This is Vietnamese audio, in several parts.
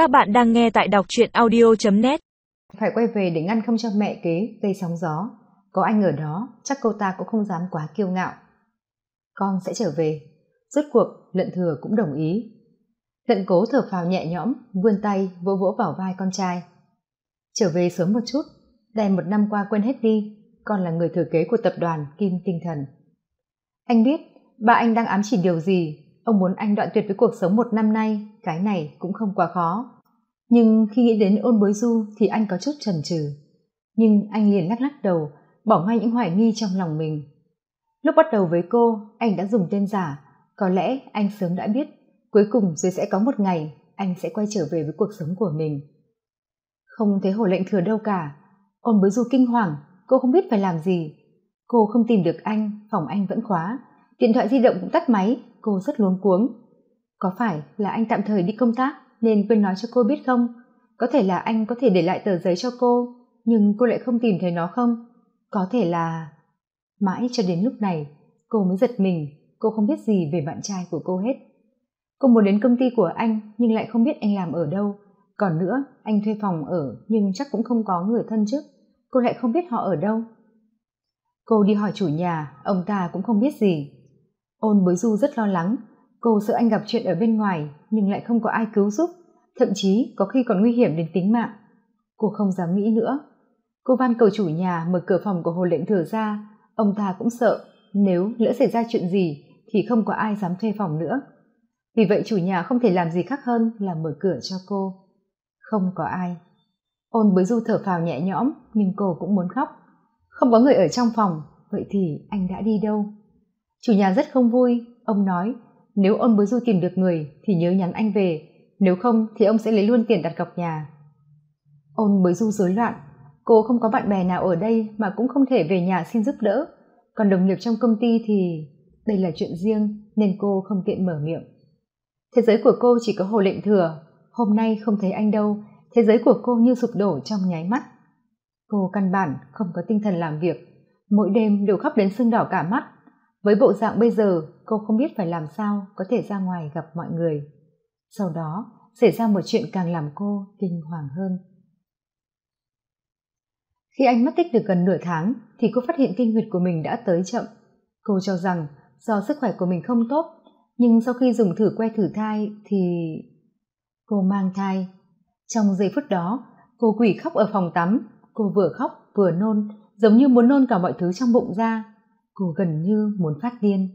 Các bạn đang nghe tại đọc truyện audio.net Phải quay về để ngăn không cho mẹ kế gây sóng gió. Có anh ở đó, chắc cô ta cũng không dám quá kiêu ngạo. Con sẽ trở về. Rốt cuộc, lận thừa cũng đồng ý. Lận cố thở phào nhẹ nhõm, vươn tay vỗ vỗ vào vai con trai. Trở về sớm một chút, đèn một năm qua quên hết đi, con là người thừa kế của tập đoàn Kim Tinh Thần. Anh biết, ba anh đang ám chỉ điều gì, ông muốn anh đoạn tuyệt với cuộc sống một năm nay, cái này cũng không quá khó. Nhưng khi nghĩ đến ôn bối du thì anh có chút chần chừ. Nhưng anh liền lắc lắc đầu, bỏ ngay những hoài nghi trong lòng mình. Lúc bắt đầu với cô, anh đã dùng tên giả, có lẽ anh sớm đã biết, cuối cùng rồi sẽ có một ngày anh sẽ quay trở về với cuộc sống của mình. Không thấy hồ lệnh thừa đâu cả, ôn bối du kinh hoàng, cô không biết phải làm gì. Cô không tìm được anh, phòng anh vẫn khóa, điện thoại di động cũng tắt máy, cô rất luống cuống. Có phải là anh tạm thời đi công tác nên quên nói cho cô biết không? Có thể là anh có thể để lại tờ giấy cho cô, nhưng cô lại không tìm thấy nó không? Có thể là... Mãi cho đến lúc này, cô mới giật mình, cô không biết gì về bạn trai của cô hết. Cô muốn đến công ty của anh nhưng lại không biết anh làm ở đâu. Còn nữa, anh thuê phòng ở nhưng chắc cũng không có người thân chứ. Cô lại không biết họ ở đâu. Cô đi hỏi chủ nhà, ông ta cũng không biết gì. Ôn bối du rất lo lắng, cô sợ anh gặp chuyện ở bên ngoài nhưng lại không có ai cứu giúp, thậm chí có khi còn nguy hiểm đến tính mạng. Cô không dám nghĩ nữa. Cô van cầu chủ nhà mở cửa phòng của hồ lệnh thừa ra, ông ta cũng sợ nếu lỡ xảy ra chuyện gì thì không có ai dám thuê phòng nữa. Vì vậy chủ nhà không thể làm gì khác hơn là mở cửa cho cô. Không có ai. Ôn bới du thở phào nhẹ nhõm nhưng cô cũng muốn khóc. Không có người ở trong phòng vậy thì anh đã đi đâu? Chủ nhà rất không vui. Ông nói, nếu ôn bới du tìm được người thì nhớ nhắn anh về. Nếu không thì ông sẽ lấy luôn tiền đặt cọc nhà. Ôn bới du rối loạn. Cô không có bạn bè nào ở đây mà cũng không thể về nhà xin giúp đỡ. Còn đồng nghiệp trong công ty thì đây là chuyện riêng nên cô không tiện mở miệng. Thế giới của cô chỉ có hồ lệnh thừa. Hôm nay không thấy anh đâu. Thế giới của cô như sụp đổ trong nháy mắt. Cô căn bản không có tinh thần làm việc. Mỗi đêm đều khóc đến sưng đỏ cả mắt với bộ dạng bây giờ, cô không biết phải làm sao có thể ra ngoài gặp mọi người. Sau đó, xảy ra một chuyện càng làm cô kinh hoàng hơn. Khi anh mất tích được gần nửa tháng, thì cô phát hiện kinh nguyệt của mình đã tới chậm. Cô cho rằng do sức khỏe của mình không tốt, nhưng sau khi dùng thử que thử thai thì cô mang thai. Trong giây phút đó, cô quỷ khóc ở phòng tắm. Cô vừa khóc vừa nôn, giống như muốn nôn cả mọi thứ trong bụng ra cô gần như muốn phát điên.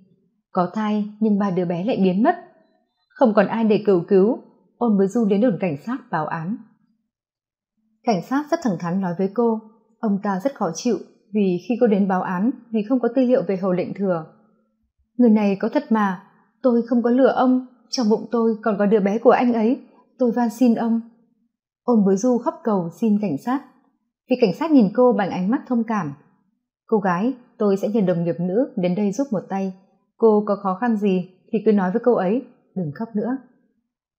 Có thai, nhưng ba đứa bé lại biến mất. Không còn ai để cầu cứu. Ôn với du đến đồn cảnh sát báo án. Cảnh sát rất thẳng thắn nói với cô, ông ta rất khó chịu vì khi cô đến báo án, vì không có tư liệu về hầu lệnh thừa. Người này có thật mà, tôi không có lừa ông, trong bụng tôi còn có đứa bé của anh ấy, tôi van xin ông. Ôn bối du khóc cầu xin cảnh sát. Vì cảnh sát nhìn cô bằng ánh mắt thông cảm cô gái, tôi sẽ nhờ đồng nghiệp nữ đến đây giúp một tay. Cô có khó khăn gì thì cứ nói với cô ấy, đừng khóc nữa.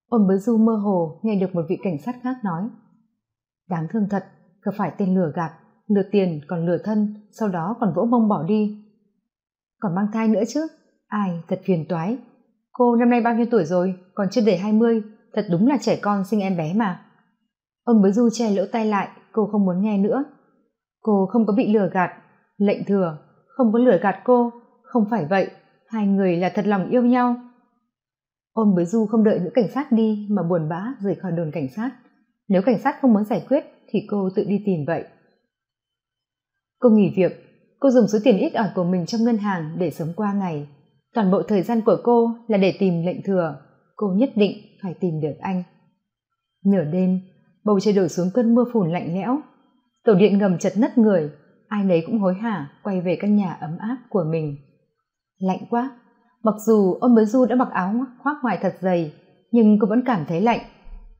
Ôn bối du mơ hồ nghe được một vị cảnh sát khác nói. Đáng thương thật gặp phải tên lừa gạt, lừa tiền còn lừa thân, sau đó còn vỗ mông bỏ đi. Còn mang thai nữa chứ? Ai, thật phiền toái. Cô năm nay bao nhiêu tuổi rồi, còn chưa đầy hai mươi, thật đúng là trẻ con sinh em bé mà. Ông bới du che lỗ tay lại, cô không muốn nghe nữa. Cô không có bị lừa gạt lệnh thừa, không có lừa gạt cô, không phải vậy, hai người là thật lòng yêu nhau. Ôn bới du không đợi nữ cảnh sát đi mà buồn bã rời khỏi đồn cảnh sát. Nếu cảnh sát không muốn giải quyết thì cô tự đi tìm vậy. Cô nghỉ việc, cô dùng số tiền ít ỏi của mình trong ngân hàng để sống qua ngày. Toàn bộ thời gian của cô là để tìm lệnh thừa. Cô nhất định phải tìm được anh. Nửa đêm, bầu trời đổ xuống cơn mưa phùn lạnh lẽo. Tổ điện ngầm chật nất người ai nấy cũng hối hả, quay về căn nhà ấm áp của mình. Lạnh quá. Mặc dù ông mới du đã mặc áo khoác ngoài thật dày, nhưng cô vẫn cảm thấy lạnh.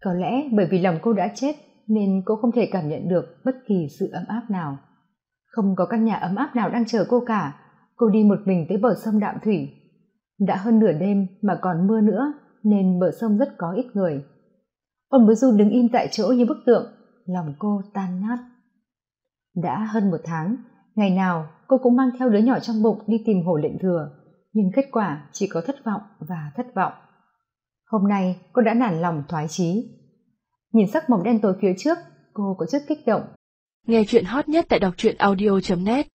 Có lẽ bởi vì lòng cô đã chết, nên cô không thể cảm nhận được bất kỳ sự ấm áp nào. Không có căn nhà ấm áp nào đang chờ cô cả, cô đi một mình tới bờ sông đạm thủy. Đã hơn nửa đêm mà còn mưa nữa, nên bờ sông rất có ít người. Ông bứa du đứng im tại chỗ như bức tượng, lòng cô tan nát đã hơn một tháng, ngày nào cô cũng mang theo đứa nhỏ trong bụng đi tìm hồ lệnh thừa. Nhưng kết quả chỉ có thất vọng và thất vọng. Hôm nay cô đã nản lòng thoái chí. Nhìn sắc mỏng đen tối phía trước, cô có chút kích động. Nghe chuyện hot nhất tại đọc truyện audio net.